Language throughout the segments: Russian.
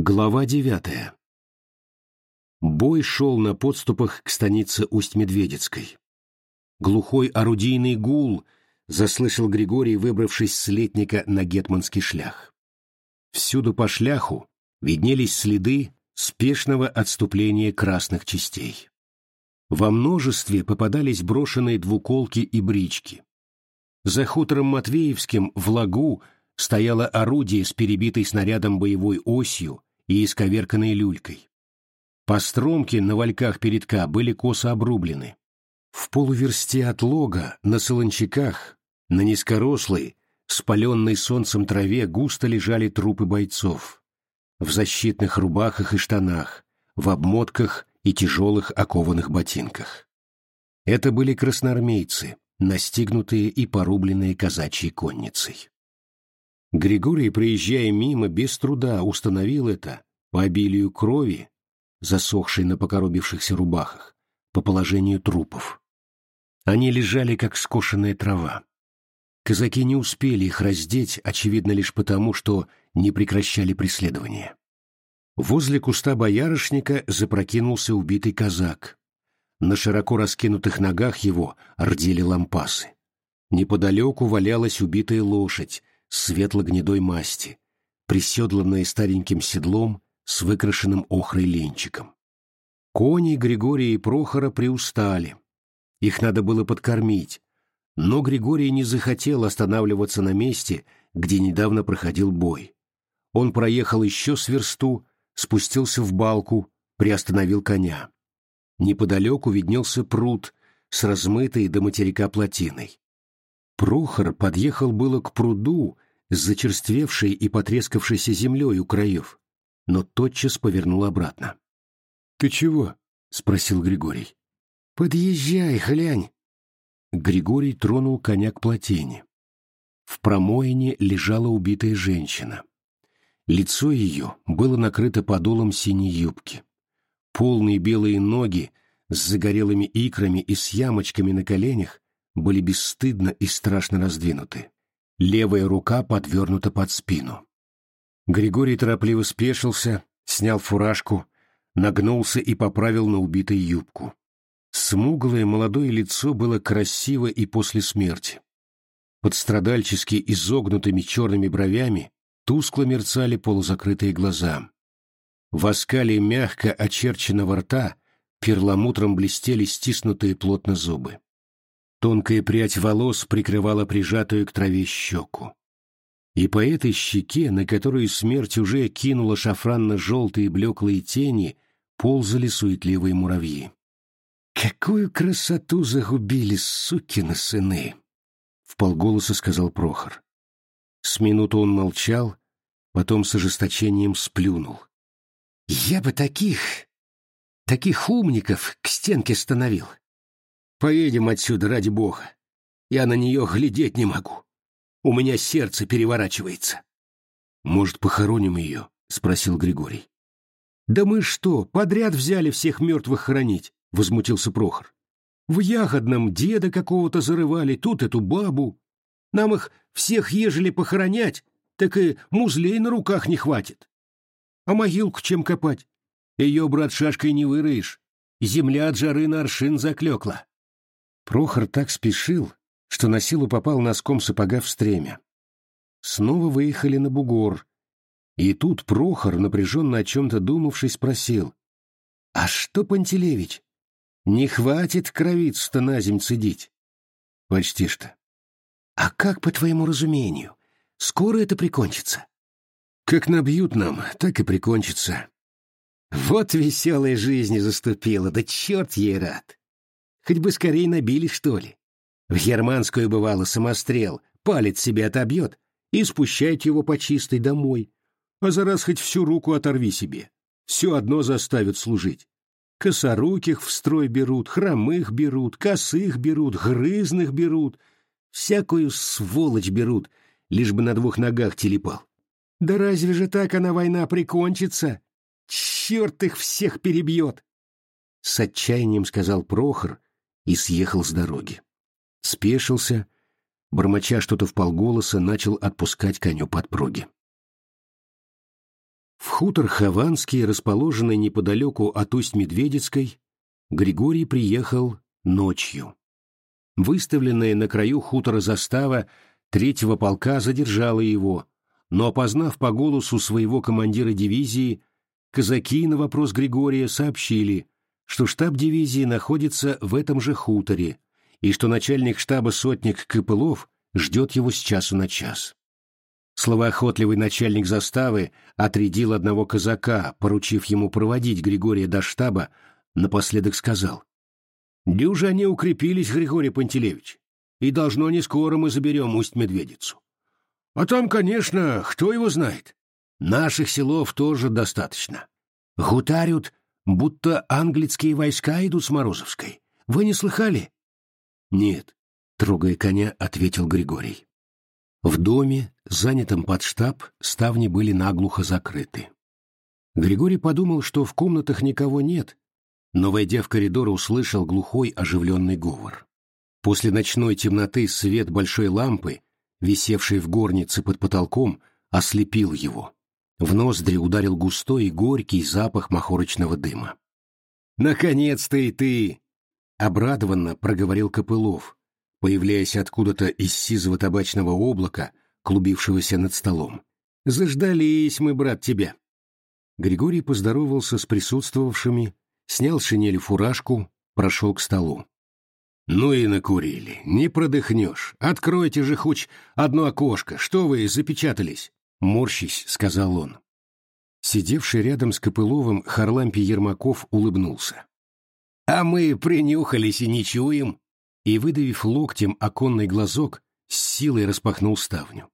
Глава девятая. Бой шел на подступах к станице Усть-Медведецкой. Глухой орудийный гул заслышал Григорий, выбравшись с летника на гетманский шлях. Всюду по шляху виднелись следы спешного отступления красных частей. Во множестве попадались брошенные двуколки и брички. За хутором Матвеевским в лагу стояло орудие с перебитой снарядом боевой осью и исковерканной люлькой. Постромки на вальках передка были косо обрублены. В полуверсте от лога, на солончаках, на низкорослой, спаленной солнцем траве густо лежали трупы бойцов. В защитных рубахах и штанах, в обмотках и тяжелых окованных ботинках. Это были красноармейцы, настигнутые и порубленные казачьей конницей. Григорий, проезжая мимо, без труда установил это по обилию крови, засохшей на покоробившихся рубахах, по положению трупов. Они лежали, как скошенная трава. Казаки не успели их раздеть, очевидно лишь потому, что не прекращали преследование. Возле куста боярышника запрокинулся убитый казак. На широко раскинутых ногах его рдели лампасы. Неподалеку валялась убитая лошадь светло-гнедой масти, приседланная стареньким седлом с выкрашенным охрой ленчиком. Кони Григория и Прохора приустали. Их надо было подкормить, но Григорий не захотел останавливаться на месте, где недавно проходил бой. Он проехал еще с версту, спустился в балку, приостановил коня. Неподалеку виднелся пруд с размытой до материка плотиной. Прохор подъехал было к пруду с зачерствевшей и потрескавшейся землей у краев, но тотчас повернул обратно. — Ты чего? — спросил Григорий. — Подъезжай, глянь. Григорий тронул коня к плотине. В промоине лежала убитая женщина. Лицо ее было накрыто подолом синей юбки. Полные белые ноги с загорелыми икрами и с ямочками на коленях были бесстыдно и страшно раздвинуты. Левая рука подвернута под спину. Григорий торопливо спешился, снял фуражку, нагнулся и поправил на убитой юбку. Смуглое молодое лицо было красиво и после смерти. Под страдальчески изогнутыми черными бровями Тускло мерцали полузакрытые глаза. В оскале мягко очерченного рта перламутром блестели стиснутые плотно зубы. Тонкая прядь волос прикрывала прижатую к траве щеку. И по этой щеке, на которую смерть уже кинула шафранно-желтые блеклые тени, ползали суетливые муравьи. «Какую красоту загубили сукины сыны!» — вполголоса сказал Прохор. С минуту он молчал, потом с ожесточением сплюнул. «Я бы таких, таких умников к стенке становил. Поедем отсюда, ради бога. Я на нее глядеть не могу. У меня сердце переворачивается». «Может, похороним ее?» — спросил Григорий. «Да мы что, подряд взяли всех мертвых хоронить?» — возмутился Прохор. «В Ягодном деда какого-то зарывали, тут эту бабу. Нам их всех ежели похоронять, так и музлей на руках не хватит. А могилку чем копать? Ее, брат, шашкой не выроешь. Земля от жары на аршин заклекла. Прохор так спешил, что на силу попал носком сапога в стремя. Снова выехали на бугор. И тут Прохор, напряженно о чем-то думавший, спросил. — А что, Пантелеевич, не хватит кровицу-то на земь цедить? — Почти что. — А как, по твоему разумению? Скоро это прикончится. Как набьют нам, так и прикончится. Вот веселая жизнь заступила, да черт ей рад. Хоть бы скорее набили, что ли. В германскую бывало самострел, палец себе отобьет и спущать его по чистой домой. А за раз хоть всю руку оторви себе. Все одно заставят служить. Косоруких в строй берут, хромых берут, косых берут, грызных берут. Всякую сволочь берут — лишь бы на двух ногах телепал. Да разве же так она война прикончится? Черт их всех перебьет! С отчаянием сказал Прохор и съехал с дороги. Спешился, бормоча что-то в полголоса, начал отпускать коню подпруги. В хутор Хованский, расположенный неподалеку от Усть-Медведицкой, Григорий приехал ночью. Выставленная на краю хутора застава третьего полка задержала его, но, опознав по голосу своего командира дивизии, казаки на вопрос Григория сообщили, что штаб дивизии находится в этом же хуторе и что начальник штаба сотник Копылов ждет его с часу на час. Словоохотливый начальник заставы отрядил одного казака, поручив ему проводить Григория до штаба, напоследок сказал. «Дюже они укрепились, Григорий Пантелеевич, и должно не скоро мы заберем Усть-Медведицу. А там, конечно, кто его знает. Наших селов тоже достаточно. Гутарют, будто английские войска идут с Морозовской. Вы не слыхали? Нет, трогая коня, ответил Григорий. В доме, занятом под штаб, ставни были наглухо закрыты. Григорий подумал, что в комнатах никого нет, но, войдя в коридор, услышал глухой оживленный говор. После ночной темноты свет большой лампы, висевшей в горнице под потолком, ослепил его. В ноздри ударил густой и горький запах махорочного дыма. «Наконец-то и ты!» — обрадованно проговорил Копылов, появляясь откуда-то из сизого табачного облака, клубившегося над столом. «Заждались мы, брат, тебя!» Григорий поздоровался с присутствовавшими, снял шинель фуражку, прошел к столу. «Ну и накурили. Не продыхнешь. Откройте же хоть одно окошко. Что вы запечатались?» «Морщись», — сказал он. Сидевший рядом с Копыловым Харлампий Ермаков улыбнулся. «А мы принюхались и не чуем!» И, выдавив локтем оконный глазок, с силой распахнул ставню.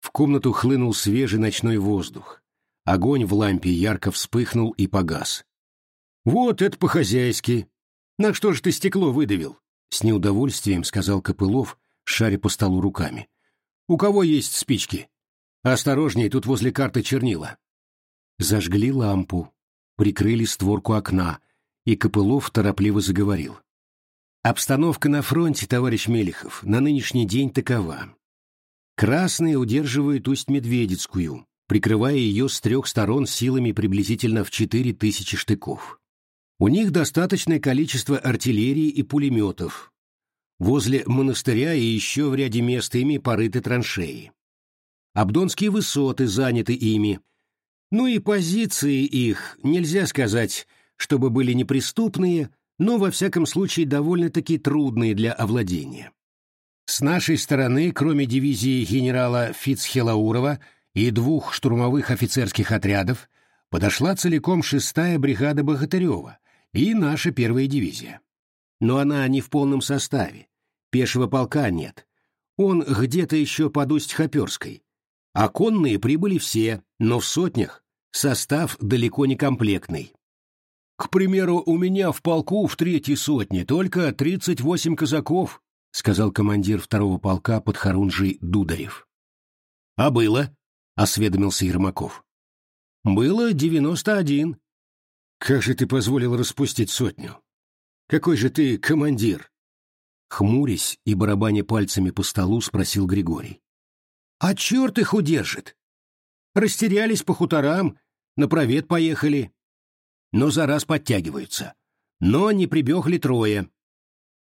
В комнату хлынул свежий ночной воздух. Огонь в лампе ярко вспыхнул и погас. «Вот это по-хозяйски! На что ж ты стекло выдавил?» С неудовольствием сказал Копылов, шаря по столу руками. «У кого есть спички?» Осторожней, тут возле карты чернила. Зажгли лампу, прикрыли створку окна, и Копылов торопливо заговорил. Обстановка на фронте, товарищ Мелехов, на нынешний день такова. Красные удерживают Усть-Медведицкую, прикрывая ее с трех сторон силами приблизительно в четыре тысячи штыков. У них достаточное количество артиллерии и пулеметов. Возле монастыря и еще в ряде мест ими порыты траншеи. Абдонские высоты заняты ими. Ну и позиции их, нельзя сказать, чтобы были неприступные, но во всяком случае довольно-таки трудные для овладения. С нашей стороны, кроме дивизии генерала Фицхелаурова и двух штурмовых офицерских отрядов, подошла целиком шестая бригада Богатырева и наша первая дивизия. Но она не в полном составе, пешего полка нет. Он где-то еще под Усть-Хоперской, а конные прибыли все, но в сотнях состав далеко не комплектный. К примеру, у меня в полку в третьей сотне только 38 казаков, сказал командир второго полка под Харунжий Дударев. А было? осведомился Ермаков. Было 91. Как же ты позволил распустить сотню? Какой же ты командир? Хмурясь и барабаня пальцами по столу, спросил Григорий. А черт их удержит! Растерялись по хуторам, на провет поехали. Но за раз подтягиваются. Но не прибегли трое.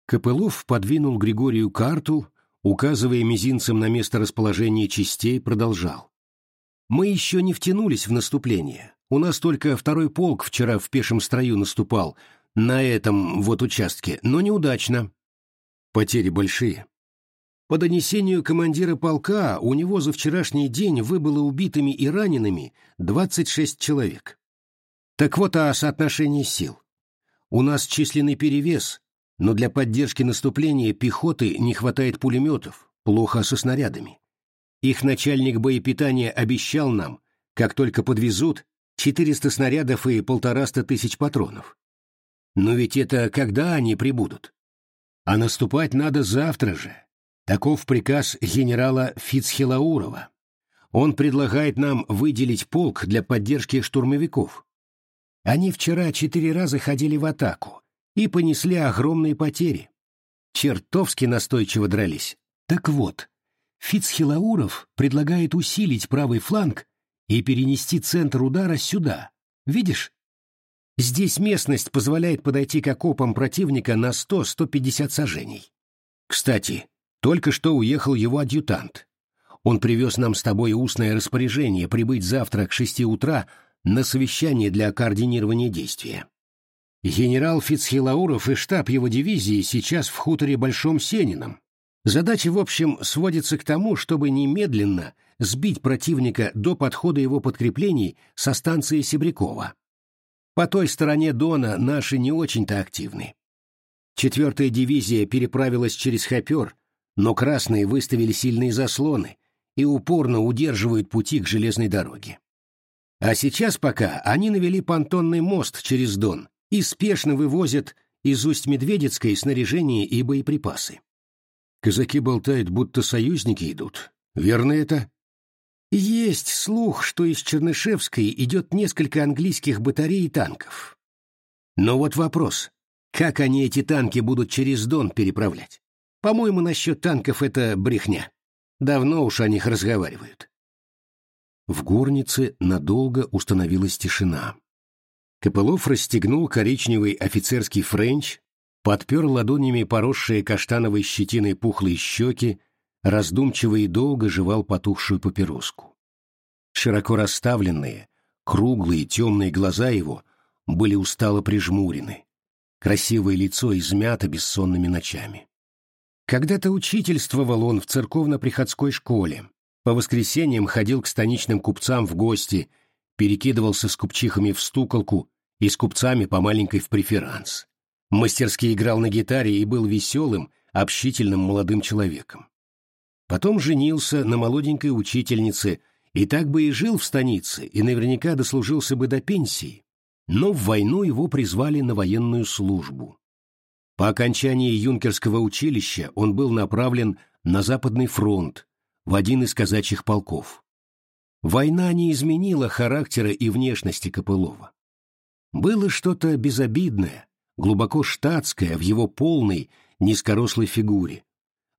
Копылов подвинул Григорию карту, указывая мизинцем на место расположения частей, продолжал. «Мы еще не втянулись в наступление. У нас только второй полк вчера в пешем строю наступал, на этом вот участке, но неудачно. Потери большие. По донесению командира полка, у него за вчерашний день выбыло убитыми и ранеными 26 человек. Так вот о соотношении сил. У нас численный перевес, но для поддержки наступления пехоты не хватает пулеметов, плохо со снарядами. Их начальник боепитания обещал нам, как только подвезут, 400 снарядов и полтораста тысяч патронов. Но ведь это когда они прибудут? А наступать надо завтра же, Таков приказ генерала Фицхелаурова. Он предлагает нам выделить полк для поддержки штурмовиков. Они вчера четыре раза ходили в атаку и понесли огромные потери. Чертовски настойчиво дрались. Так вот, Фицхелауров предлагает усилить правый фланг и перенести центр удара сюда. Видишь? Здесь местность позволяет подойти к окопам противника на 100-150 сажений. Кстати, только что уехал его адъютант. Он привез нам с тобой устное распоряжение прибыть завтра к шести утра на совещание для координирования действия. Генерал Фицхилауров и штаб его дивизии сейчас в хуторе Большом Сенином. Задача, в общем, сводится к тому, чтобы немедленно сбить противника до подхода его подкреплений со станции Себрякова. По той стороне Дона наши не очень-то активны. Четвертая дивизия переправилась через Хопер, но красные выставили сильные заслоны и упорно удерживают пути к железной дороге. А сейчас пока они навели понтонный мост через Дон и спешно вывозят из Усть-Медведецкой снаряжение и боеприпасы. Казаки болтают, будто союзники идут. Верно это? Есть слух, что из Чернышевской идет несколько английских батарей и танков. Но вот вопрос, как они эти танки будут через Дон переправлять? По-моему, насчет танков это брехня. Давно уж о них разговаривают. В горнице надолго установилась тишина. Копылов расстегнул коричневый офицерский френч, подпер ладонями поросшие каштановой щетиной пухлые щеки, раздумчиво и долго жевал потухшую папироску. Широко расставленные, круглые темные глаза его были устало прижмурены. Красивое лицо измято бессонными ночами. Когда-то учительствовал он в церковно-приходской школе, по воскресеньям ходил к станичным купцам в гости, перекидывался с купчихами в стуколку и с купцами по маленькой в преферанс. Мастерски играл на гитаре и был веселым, общительным молодым человеком. Потом женился на молоденькой учительнице, и так бы и жил в станице, и наверняка дослужился бы до пенсии, но в войну его призвали на военную службу. По окончании юнкерского училища он был направлен на Западный фронт, в один из казачьих полков. Война не изменила характера и внешности Копылова. Было что-то безобидное, глубоко штатское в его полной, низкорослой фигуре,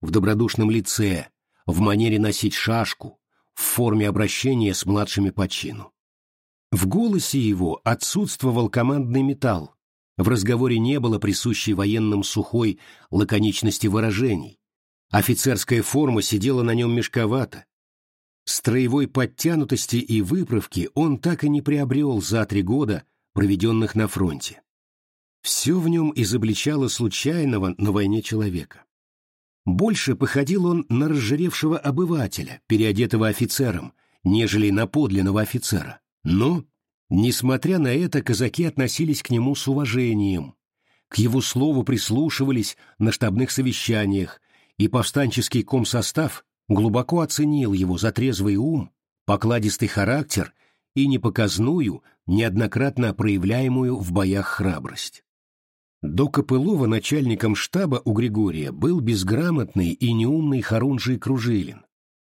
в добродушном лице, в манере носить шашку, в форме обращения с младшими по чину. В голосе его отсутствовал командный металл, в разговоре не было присущей военным сухой лаконичности выражений. Офицерская форма сидела на нем мешковато. Строевой подтянутости и выправки он так и не приобрел за три года, проведенных на фронте. Все в нем изобличало случайного на войне человека. Больше походил он на разжиревшего обывателя, переодетого офицером, нежели на подлинного офицера. Но, несмотря на это, казаки относились к нему с уважением, к его слову прислушивались на штабных совещаниях, и повстанческий комсостав глубоко оценил его за трезвый ум, покладистый характер и непоказную, неоднократно проявляемую в боях храбрость. До Копылова начальником штаба у Григория был безграмотный и неумный Харунжий Кружилин.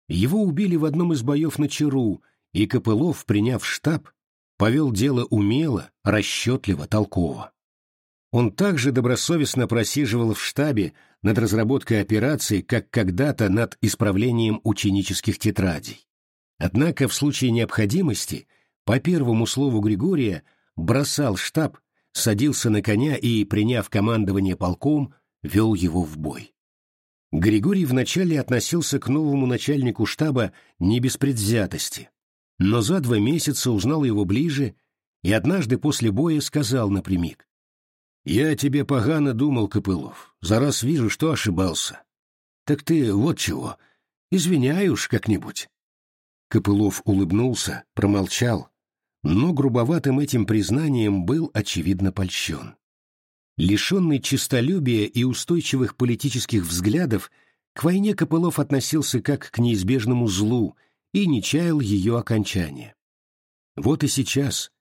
Его убили в одном из боев на Чару, и Копылов, приняв штаб, повел дело умело, расчетливо, толково. Он также добросовестно просиживал в штабе над разработкой операций, как когда-то над исправлением ученических тетрадей. Однако в случае необходимости, по первому слову Григория, бросал штаб садился на коня и, приняв командование полком, вел его в бой. Григорий вначале относился к новому начальнику штаба не без предвзятости, но за два месяца узнал его ближе и однажды после боя сказал напрямик. «Я тебе погано думал, Копылов, за раз вижу, что ошибался. Так ты вот чего, извиняй уж как-нибудь». Копылов улыбнулся, промолчал, но грубоватым этим признанием был очевидно польщен. Лишенный честолюбия и устойчивых политических взглядов, к войне Копылов относился как к неизбежному злу и не чаял ее окончания. Вот и сейчас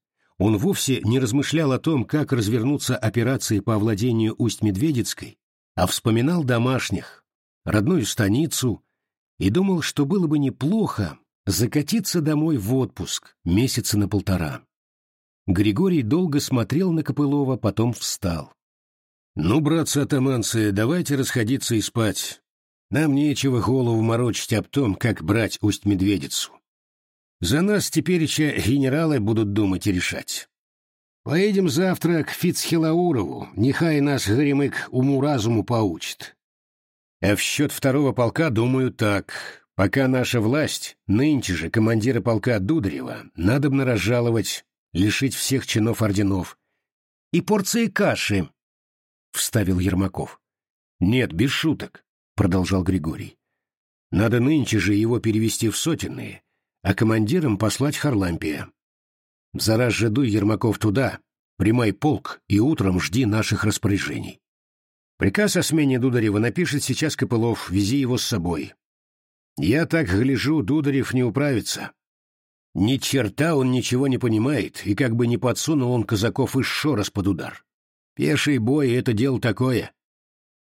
он вовсе не размышлял о том, как развернуться операции по овладению Усть-Медведицкой, а вспоминал домашних, родную станицу, и думал, что было бы неплохо закатиться домой в отпуск месяца на полтора. Григорий долго смотрел на Копылова, потом встал. «Ну, братцы-атаманцы, давайте расходиться и спать. Нам нечего голову морочить об том, как брать Усть-Медведицу. За нас тепереча генералы будут думать и решать. Поедем завтра к Фицхилаурову, нехай нас Горемык уму-разуму поучит. А в счет второго полка думаю так. Пока наша власть, нынче же командира полка Дударева, надобно разжаловать, лишить всех чинов орденов. И порции каши, — вставил Ермаков. Нет, без шуток, — продолжал Григорий. Надо нынче же его перевести в сотенные, а командирам послать Харлампия. Зараз же дуй, Ермаков, туда, примай полк и утром жди наших распоряжений. Приказ о смене Дударева напишет сейчас Копылов, вези его с собой. Я так гляжу, Дударев не управится. Ни черта он ничего не понимает, и как бы не подсунул он казаков еще раз под удар. Пеший бой — это дело такое.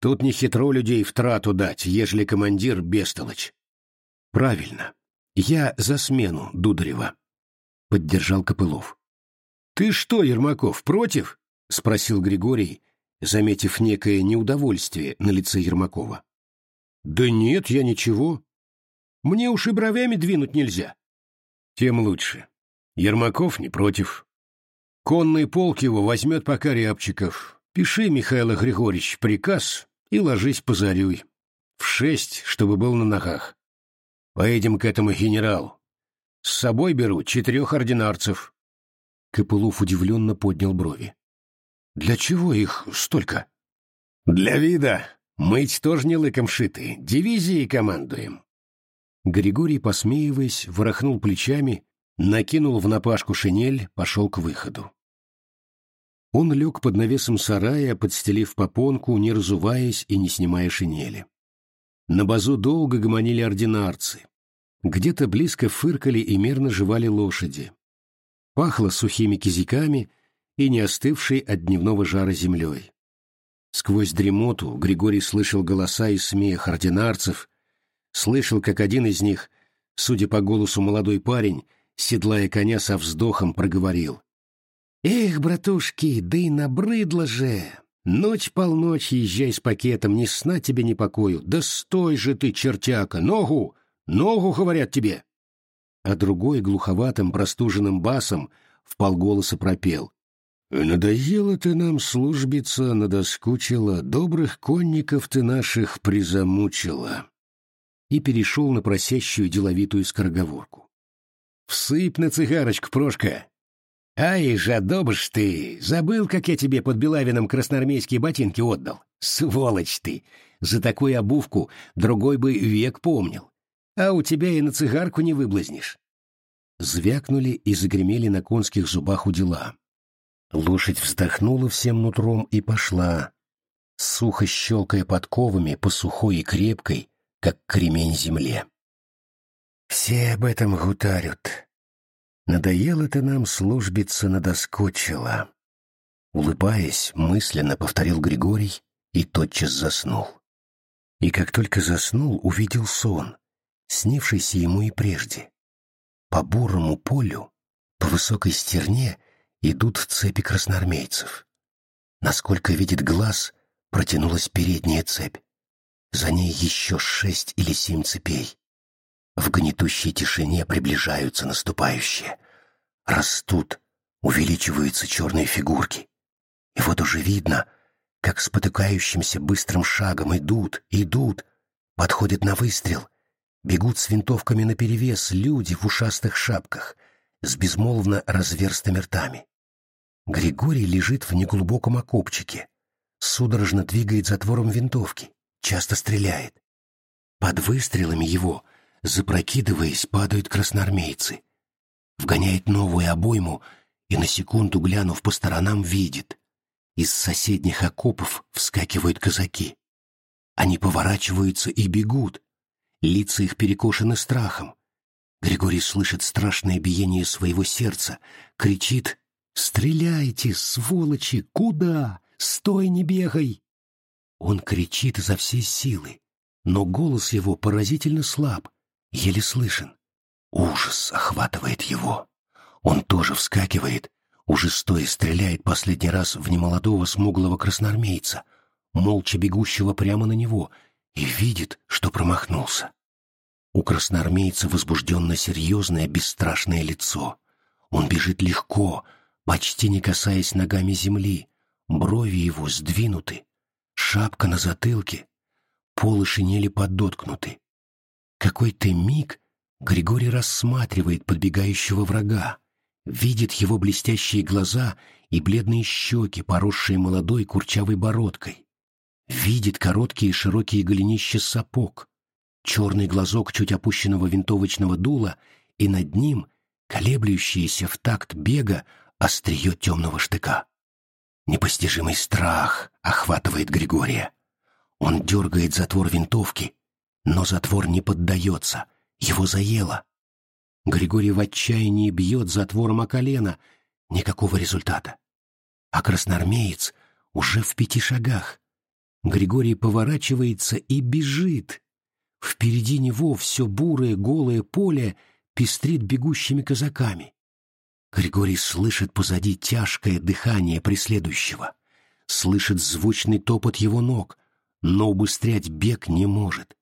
Тут не хитро людей в трату дать, ежели командир бестолочь. Правильно. Я за смену Дударева. — поддержал Копылов. «Ты что, Ермаков, против?» — спросил Григорий, заметив некое неудовольствие на лице Ермакова. «Да нет, я ничего. Мне уж и бровями двинуть нельзя». «Тем лучше. Ермаков не против. Конный полк его возьмет пока рябчиков. Пиши, Михаил Григорьевич, приказ и ложись позарюй. В шесть, чтобы был на ногах. Поедем к этому генералу. С собой беру четырех ординарцев. Копылов удивленно поднял брови. Для чего их столько? Для вида. Мыть тоже не лыком шиты. Дивизии командуем. Григорий, посмеиваясь, ворохнул плечами, накинул в напашку шинель, пошел к выходу. Он лег под навесом сарая, подстелив попонку, не разуваясь и не снимая шинели. На базу долго гомонили ординарцы, где-то близко фыркали и мерно жевали лошади. Пахло сухими кизиками и не остывшей от дневного жара землей. Сквозь дремоту Григорий слышал голоса и смех ординарцев, слышал, как один из них, судя по голосу молодой парень, седлая коня со вздохом, проговорил. «Эх, братушки, да и набрыдло же! Ночь полночь езжай с пакетом, ни сна тебе, ни покою. Да стой же ты, чертяка, ногу! Ногу, говорят тебе!» А другой глуховатым простуженным басом в полголоса пропел. «Надоело ты нам службиться, надоскучила, добрых конников ты наших призамучила!» И перешел на просящую деловитую скороговорку. «Всыпь на цигарочку, Прошка!» «Ай, жадобыш ты! Забыл, как я тебе под Белавином красноармейские ботинки отдал? Сволочь ты! За такую обувку другой бы век помнил а у тебя и на цигарку не выблазнишь. Звякнули и загремели на конских зубах у дела. Лошадь вздохнула всем нутром и пошла, сухо щелкая подковами по сухой и крепкой, как кремень земле. Все об этом гутарют. Надоело это нам службиться надоскочило. Улыбаясь, мысленно повторил Григорий и тотчас заснул. И как только заснул, увидел сон — снившийся ему и прежде. По бурому полю, по высокой стерне идут цепи красноармейцев. Насколько видит глаз, протянулась передняя цепь. За ней еще шесть или семь цепей. В гнетущей тишине приближаются наступающие. Растут, увеличиваются черные фигурки. И вот уже видно, как спотыкающимся быстрым шагом идут, идут, подходят на выстрел — Бегут с винтовками наперевес люди в ушастых шапках, с безмолвно разверстыми ртами. Григорий лежит в неглубоком окопчике, судорожно двигает затвором винтовки, часто стреляет. Под выстрелами его, запрокидываясь, падают красноармейцы. Вгоняет новую обойму и на секунду, глянув по сторонам, видит. Из соседних окопов вскакивают казаки. Они поворачиваются и бегут, Лица их перекошены страхом. Григорий слышит страшное биение своего сердца, кричит «Стреляйте, сволочи! Куда? Стой, не бегай!» Он кричит изо всей силы, но голос его поразительно слаб, еле слышен. Ужас охватывает его. Он тоже вскакивает, уже стоя стреляет последний раз в немолодого смуглого красноармейца, молча бегущего прямо на него — и видит, что промахнулся. У красноармейца возбужденно серьезное бесстрашное лицо. Он бежит легко, почти не касаясь ногами земли. Брови его сдвинуты, шапка на затылке, полы шинели подоткнуты. Какой-то миг Григорий рассматривает подбегающего врага, видит его блестящие глаза и бледные щеки, поросшие молодой курчавой бородкой. Видит короткие широкие голенища сапог, черный глазок чуть опущенного винтовочного дула и над ним колеблющееся в такт бега острие темного штыка. Непостижимый страх охватывает Григория. Он дергает затвор винтовки, но затвор не поддается, его заело. Григорий в отчаянии бьет затвором о колено, никакого результата. А красноармеец уже в пяти шагах. Григорий поворачивается и бежит. Впереди него все бурое голое поле пестрит бегущими казаками. Григорий слышит позади тяжкое дыхание преследующего, слышит звучный топот его ног, но убыстрять бег не может.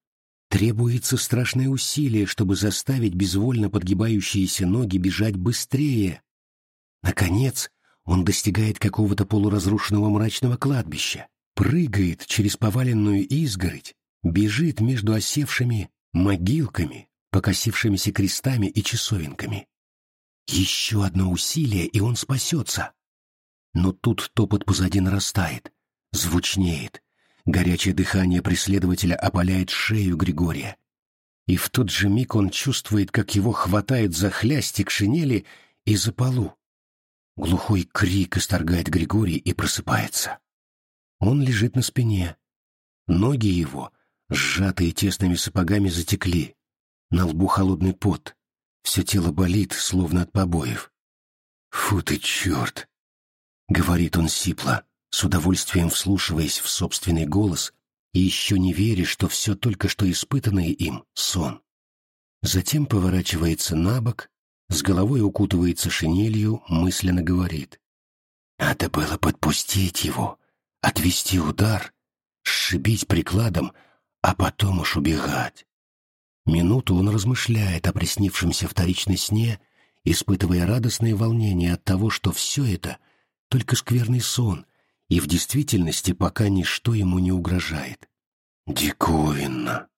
Требуется страшное усилие, чтобы заставить безвольно подгибающиеся ноги бежать быстрее. Наконец, он достигает какого-то полуразрушенного мрачного кладбища, прыгает через поваленную изгородь, бежит между осевшими могилками, покосившимися крестами и часовенками. Еще одно усилие, и он спасется. Но тут топот позади нарастает, звучнеет. Горячее дыхание преследователя опаляет шею Григория. И в тот же миг он чувствует, как его хватает за хлястик шинели и за полу. Глухой крик исторгает Григорий и просыпается. Он лежит на спине. Ноги его, сжатые тесными сапогами, затекли. На лбу холодный пот. Все тело болит, словно от побоев. «Фу ты, черт!» — говорит он сипло, с удовольствием вслушиваясь в собственный голос и еще не веря, что все только что испытанное им — сон. Затем поворачивается на бок, с головой укутывается шинелью, мысленно говорит. «Надо было подпустить его, отвести удар, сшибить прикладом, а потом уж убегать. Минуту он размышляет о приснившемся вторичной сне, испытывая радостное волнение от того, что все это — только скверный сон, и в действительности пока ничто ему не угрожает. Диковинно!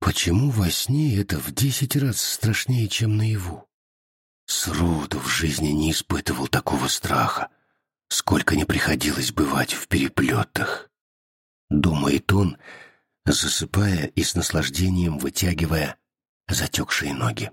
Почему во сне это в десять раз страшнее, чем наяву? Сроду в жизни не испытывал такого страха, сколько не приходилось бывать в переплетах. Думает он, засыпая и с наслаждением вытягивая затекшие ноги.